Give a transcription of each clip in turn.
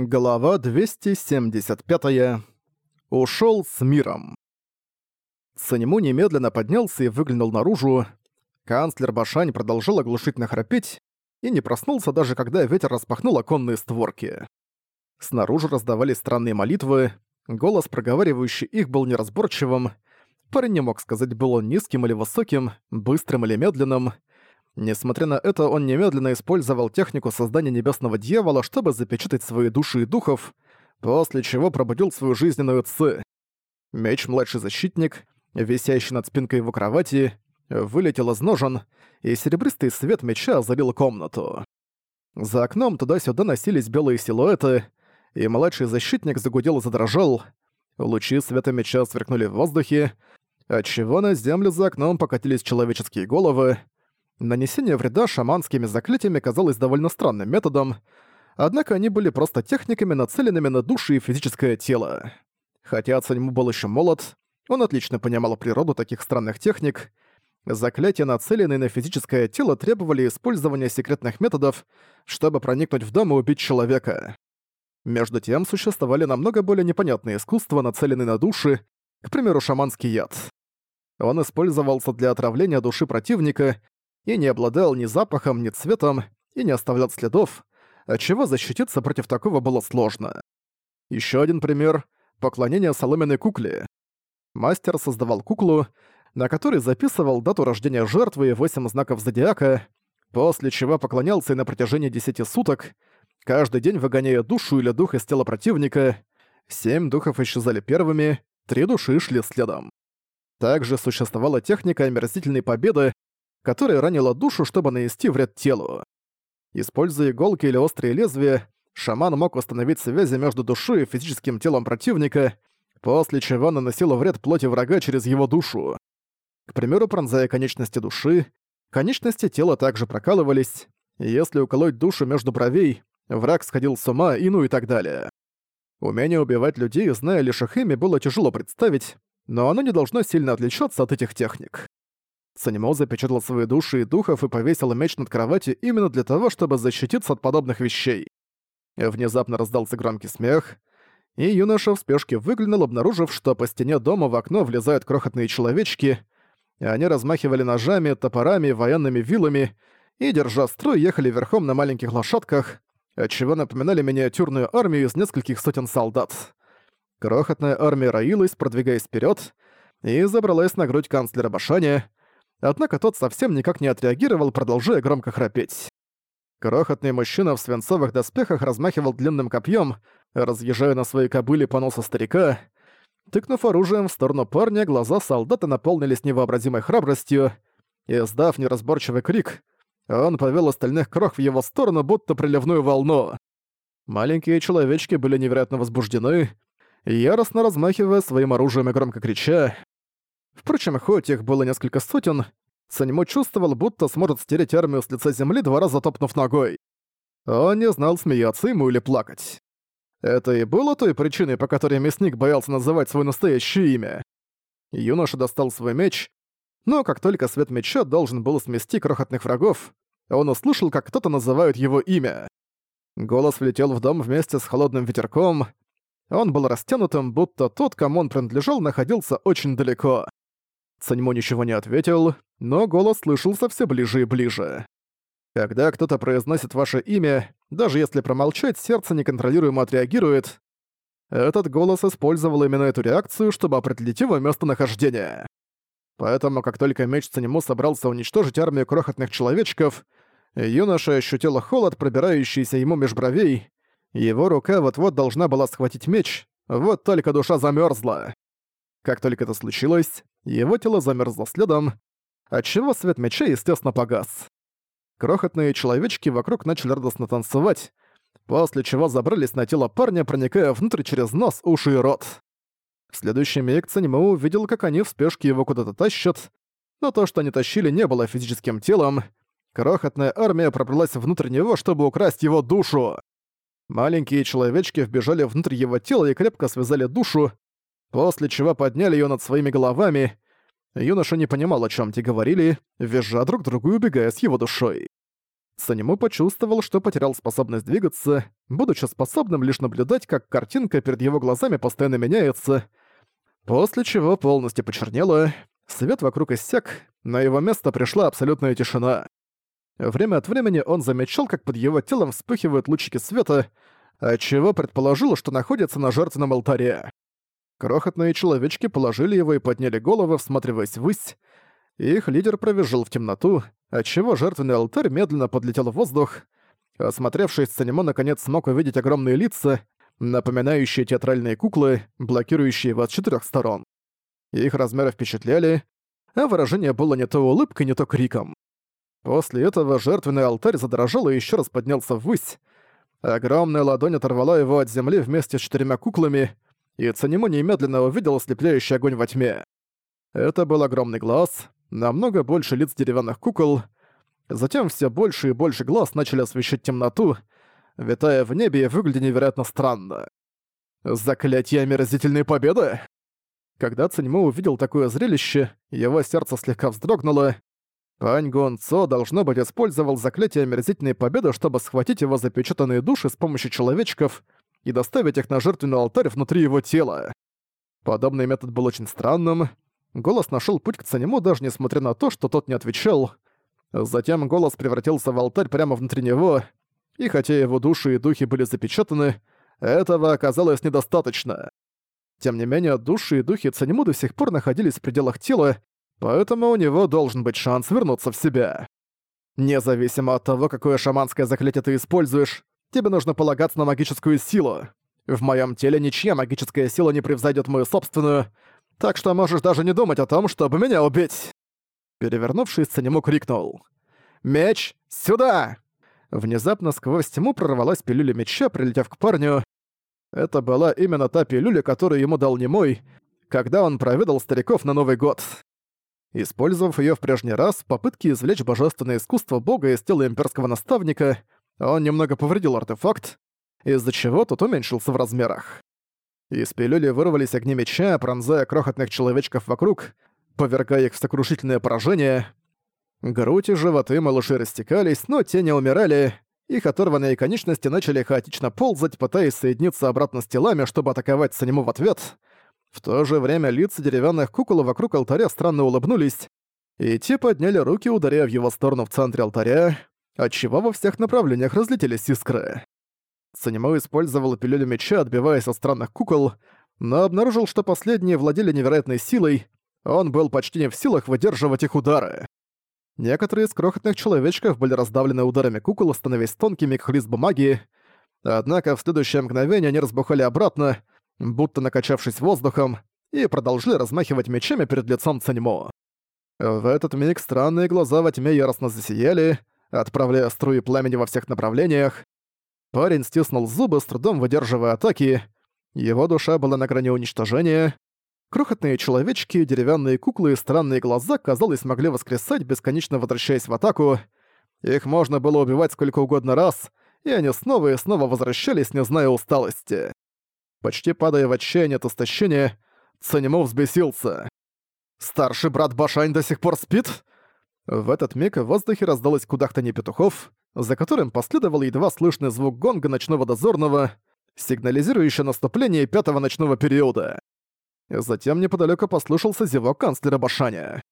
Глава 275. Ушёл с миром. Санему немедленно поднялся и выглянул наружу. Канцлер Башань продолжал оглушительно храпеть и не проснулся даже когда ветер распахнул оконные створки. Снаружи раздавались странные молитвы, голос, проговаривающий их, был неразборчивым. Парень не мог сказать, был он низким или высоким, быстрым или медленным — Несмотря на это, он немедленно использовал технику создания небесного дьявола, чтобы запечатать свои души и духов, после чего пробудил свою жизненную ци. Меч-младший защитник, висящий над спинкой его кровати, вылетел из ножен, и серебристый свет меча озарил комнату. За окном туда-сюда носились белые силуэты, и младший защитник загудел и задрожал. Лучи света меча сверкнули в воздухе, отчего на землю за окном покатились человеческие головы, Нанесение вреда шаманскими заклятиями казалось довольно странным методом, однако они были просто техниками, нацеленными на душу и физическое тело. Хотя Цаньму был еще молод, он отлично понимал природу таких странных техник. Заклятия, нацеленные на физическое тело, требовали использования секретных методов, чтобы проникнуть в дом и убить человека. Между тем, существовали намного более непонятные искусства, нацеленные на души, к примеру, шаманский яд. Он использовался для отравления души противника и не обладал ни запахом, ни цветом, и не оставлял следов, отчего защититься против такого было сложно. Еще один пример — поклонение соломенной кукле. Мастер создавал куклу, на которой записывал дату рождения жертвы и восемь знаков зодиака, после чего поклонялся и на протяжении десяти суток, каждый день выгоняя душу или дух из тела противника, семь духов исчезали первыми, три души шли следом. Также существовала техника омерзительной победы, которая ранила душу, чтобы нанести вред телу. Используя иголки или острые лезвия, шаман мог установить связи между душой и физическим телом противника, после чего наносил вред плоти врага через его душу. К примеру, пронзая конечности души, конечности тела также прокалывались, и если уколоть душу между бровей, враг сходил с ума и ну и так далее. Умение убивать людей, зная лишь их имя, было тяжело представить, но оно не должно сильно отличаться от этих техник. Санимо запечатал свои души и духов и повесил меч над кроватью именно для того, чтобы защититься от подобных вещей. Внезапно раздался громкий смех, и юноша в спешке выглянул, обнаружив, что по стене дома в окно влезают крохотные человечки, и они размахивали ножами, топорами, военными вилами и, держа строй, ехали верхом на маленьких лошадках, отчего напоминали миниатюрную армию из нескольких сотен солдат. Крохотная армия роилась, продвигаясь вперед, и забралась на грудь канцлера Башаня, однако тот совсем никак не отреагировал, продолжая громко храпеть. Крохотный мужчина в свинцовых доспехах размахивал длинным копьем, разъезжая на своей кобыле по носу старика. Тыкнув оружием в сторону парня, глаза солдата наполнились невообразимой храбростью, и, сдав неразборчивый крик, он повел остальных крох в его сторону, будто приливную волну. Маленькие человечки были невероятно возбуждены, яростно размахивая своим оружием и громко крича. Впрочем, хоть их было несколько сотен, Саньмо чувствовал, будто сможет стереть армию с лица земли, два раза топнув ногой. Он не знал, смеяться ему или плакать. Это и было той причиной, по которой мясник боялся называть свое настоящее имя. Юноша достал свой меч, но как только свет меча должен был смести крохотных врагов, он услышал, как кто-то называет его имя. Голос влетел в дом вместе с холодным ветерком. Он был растянутым, будто тот, кому он принадлежал, находился очень далеко. Саньмо ничего не ответил, но голос слышался все ближе и ближе. Когда кто-то произносит ваше имя, даже если промолчать, сердце неконтролируемо отреагирует. Этот голос использовал именно эту реакцию, чтобы определить его местонахождение. Поэтому, как только меч Цанему собрался уничтожить армию крохотных человечков, юноша ощутил холод, пробирающийся ему меж бровей. Его рука вот-вот должна была схватить меч, вот только душа замерзла. Как только это случилось, его тело замерзло следом, отчего свет меча естественно погас. Крохотные человечки вокруг начали радостно танцевать, после чего забрались на тело парня, проникая внутрь через нос, уши и рот. В следующий миг Цанимо увидел, как они в спешке его куда-то тащат, но то, что они тащили, не было физическим телом. Крохотная армия пробралась внутрь него, чтобы украсть его душу. Маленькие человечки вбежали внутрь его тела и крепко связали душу, после чего подняли ее над своими головами. Юноша не понимал, о чем те говорили, визжа друг другу и убегая с его душой. Санему почувствовал, что потерял способность двигаться, будучи способным лишь наблюдать, как картинка перед его глазами постоянно меняется, после чего полностью почернела, свет вокруг иссяк, на его место пришла абсолютная тишина. Время от времени он замечал, как под его телом вспыхивают лучики света, отчего предположил, что находится на жертвенном алтаре. Крохотные человечки положили его и подняли головы, всматриваясь ввысь. Их лидер провизжил в темноту, отчего жертвенный алтарь медленно подлетел в воздух. Осмотревшись, Санимо наконец смог увидеть огромные лица, напоминающие театральные куклы, блокирующие его с четырех сторон. Их размеры впечатляли, а выражение было не то улыбкой, не то криком. После этого жертвенный алтарь задрожал и еще раз поднялся ввысь. Огромная ладонь оторвала его от земли вместе с четырьмя куклами, и Цанимо немедленно увидел ослепляющий огонь во тьме. Это был огромный глаз, намного больше лиц деревянных кукол. Затем все больше и больше глаз начали освещать темноту, витая в небе и выглядя невероятно странно. Заклятие омерзительной победы? Когда Циньмо увидел такое зрелище, его сердце слегка вздрогнуло. Пань Гон Цо, должно быть, использовал заклятие омерзительной победы, чтобы схватить его запечатанные души с помощью человечков и доставить их на жертвенный алтарь внутри его тела. Подобный метод был очень странным, Голос нашел путь к Цанему, даже несмотря на то, что тот не отвечал. Затем голос превратился в алтарь прямо внутри него, и хотя его души и духи были запечатаны, этого оказалось недостаточно. Тем не менее, души и духи Цанему до сих пор находились в пределах тела, поэтому у него должен быть шанс вернуться в себя. Независимо от того, какое шаманское заклятие ты используешь, тебе нужно полагаться на магическую силу. В моем теле ничья магическая сила не превзойдет мою собственную, так что можешь даже не думать о том, чтобы меня убить!» Перевернувшись, Санему крикнул. «Меч! Сюда!» Внезапно сквозь тьму прорвалась пилюля меча, прилетев к парню. Это была именно та пилюля, которую ему дал Немой, когда он проведал стариков на Новый год. Использовав ее в прежний раз в попытке извлечь божественное искусство бога из тела имперского наставника, он немного повредил артефакт, из-за чего тот уменьшился в размерах. Из пилюли вырвались огни меча, пронзая крохотных человечков вокруг, повергая их в сокрушительное поражение. Грудь и животы малыши растекались, но те не умирали. Их оторванные конечности начали хаотично ползать, пытаясь соединиться обратно с телами, чтобы атаковать Санему в ответ. В то же время лица деревянных кукол вокруг алтаря странно улыбнулись, и те подняли руки, ударяя в его сторону в центре алтаря, отчего во всех направлениях разлетелись искры. Санимо использовал пилюлю меча, отбиваясь от странных кукол, но обнаружил, что последние владели невероятной силой, он был почти не в силах выдерживать их удары. Некоторые из крохотных человечков были раздавлены ударами кукол, становясь тонкими, как лист бумаги, однако в следующее мгновение они разбухали обратно, будто накачавшись воздухом, и продолжили размахивать мечами перед лицом Цанимо. В этот миг странные глаза во тьме яростно засияли, отправляя струи пламени во всех направлениях, Парень стиснул зубы, с трудом выдерживая атаки. Его душа была на грани уничтожения. Крохотные человечки, деревянные куклы и странные глаза, казалось, могли воскресать, бесконечно возвращаясь в атаку. Их можно было убивать сколько угодно раз, и они снова и снова возвращались, не зная усталости. Почти падая в отчаяние от истощения, Цанимо взбесился. «Старший брат Башань до сих пор спит?» В этот миг в воздухе раздалось кудахтанье петухов, за которым последовал едва слышный звук гонга ночного дозорного, сигнализирующий наступление пятого ночного периода. Затем неподалеку послышался зевок канцлера Башаня.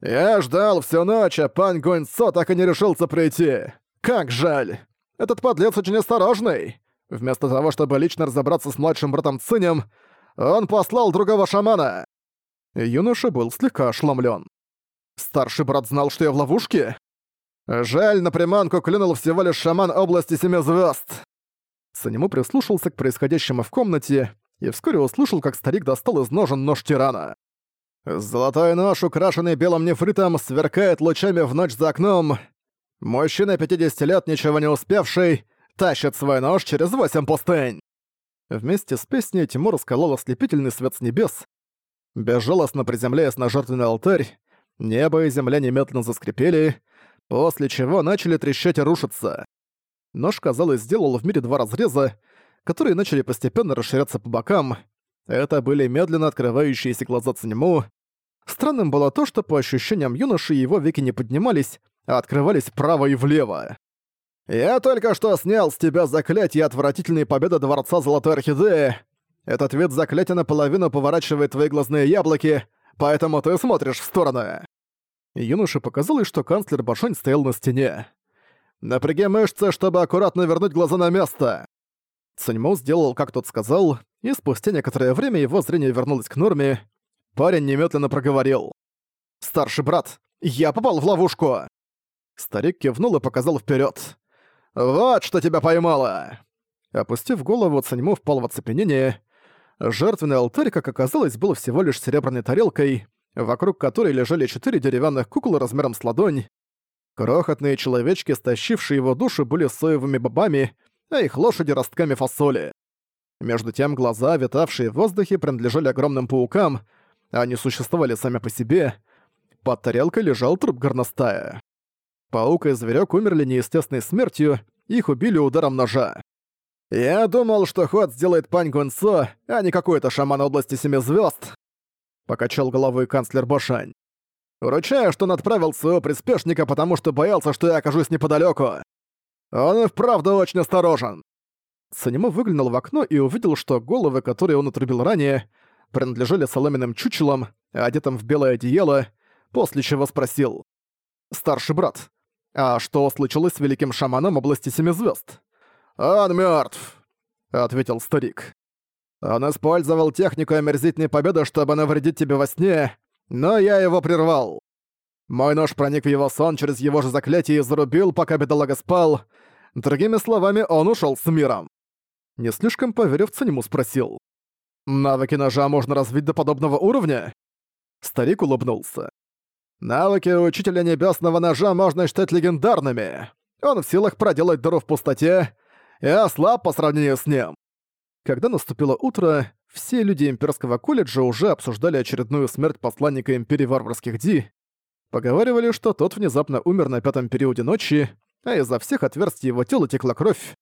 «Я ждал всю ночь, а пан Гуэнцо так и не решился прийти. Как жаль! Этот подлец очень осторожный. Вместо того, чтобы лично разобраться с младшим братом Цинем, он послал другого шамана». Юноша был слегка ошеломлен. «Старший брат знал, что я в ловушке?» Жаль, на приманку клюнул всего лишь шаман области Семи Звезд. Санему прислушался к происходящему в комнате и вскоре услышал, как старик достал из ножен нож тирана. Золотой нож, украшенный белым нефритом, сверкает лучами в ночь за окном. Мужчина 50 лет, ничего не успевший, тащит свой нож через восемь пустынь. Вместе с песней Тимур расколол ослепительный свет с небес, безжалостно приземляясь на жертвенный алтарь, небо и земля немедленно заскрипели, после чего начали трещать и рушиться. Нож, казалось, сделал в мире два разреза, которые начали постепенно расширяться по бокам. Это были медленно открывающиеся глаза Циньму. Странным было то, что по ощущениям юноши его веки не поднимались, а открывались вправо и влево. «Я только что снял с тебя заклятие отвратительной победы Дворца Золотой Орхидеи. Этот вид заклятия наполовину поворачивает твои глазные яблоки, поэтому ты смотришь в стороны». Юноше показалось, что канцлер Башонь стоял на стене. «Напряги мышцы, чтобы аккуратно вернуть глаза на место!» Цаньмо сделал, как тот сказал, и спустя некоторое время его зрение вернулось к норме. Парень немедленно проговорил. «Старший брат, я попал в ловушку!» Старик кивнул и показал вперед. «Вот что тебя поймало!» Опустив голову, Цаньмо впал в оцепенение. Жертвенный алтарь, как оказалось, был всего лишь серебряной тарелкой, вокруг которой лежали четыре деревянных куклы размером с ладонь. Крохотные человечки, стащившие его душу, были соевыми бобами, а их лошади — ростками фасоли. Между тем глаза, витавшие в воздухе, принадлежали огромным паукам, а они существовали сами по себе. Под тарелкой лежал труп горностая. Паук и зверек умерли неестественной смертью, их убили ударом ножа. «Я думал, что ход сделает Пань Гунцо, а не какой-то шаман области Семи Звезд. Покачал головой канцлер Бошань. «Ручаю, что он отправил своего приспешника, потому что боялся, что я окажусь неподалеку. Он и вправду очень осторожен». Санему выглянул в окно и увидел, что головы, которые он отрубил ранее, принадлежали соломенным чучелам, одетым в белое одеяло, после чего спросил. «Старший брат, а что случилось с великим шаманом области Семи Звезд? «Он мертв, ответил старик. «Он использовал технику омерзительной победы, чтобы навредить тебе во сне, но я его прервал. Мой нож проник в его сон через его же заклятие и зарубил, пока бедолага спал. Другими словами, он ушел с миром». Не слишком поверив Цинему спросил. «Навыки ножа можно развить до подобного уровня?» Старик улыбнулся. «Навыки Учителя Небесного Ножа можно считать легендарными. Он в силах проделать дыру в пустоте, я слаб по сравнению с ним». Когда наступило утро, все люди Имперского колледжа уже обсуждали очередную смерть посланника Империи Варварских Ди, поговаривали, что тот внезапно умер на пятом периоде ночи, а изо всех отверстий его тела текла кровь.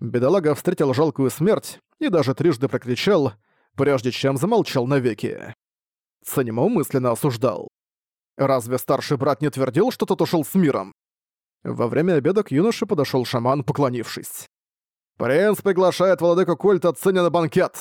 Бедолага встретил жалкую смерть и даже трижды прокричал, прежде чем замолчал навеки. Санимо умысленно осуждал. Разве старший брат не твердил, что тот ушел с миром? Во время обеда к юноше подошел шаман, поклонившись. «Принц приглашает владыку культа Циня на банкет!»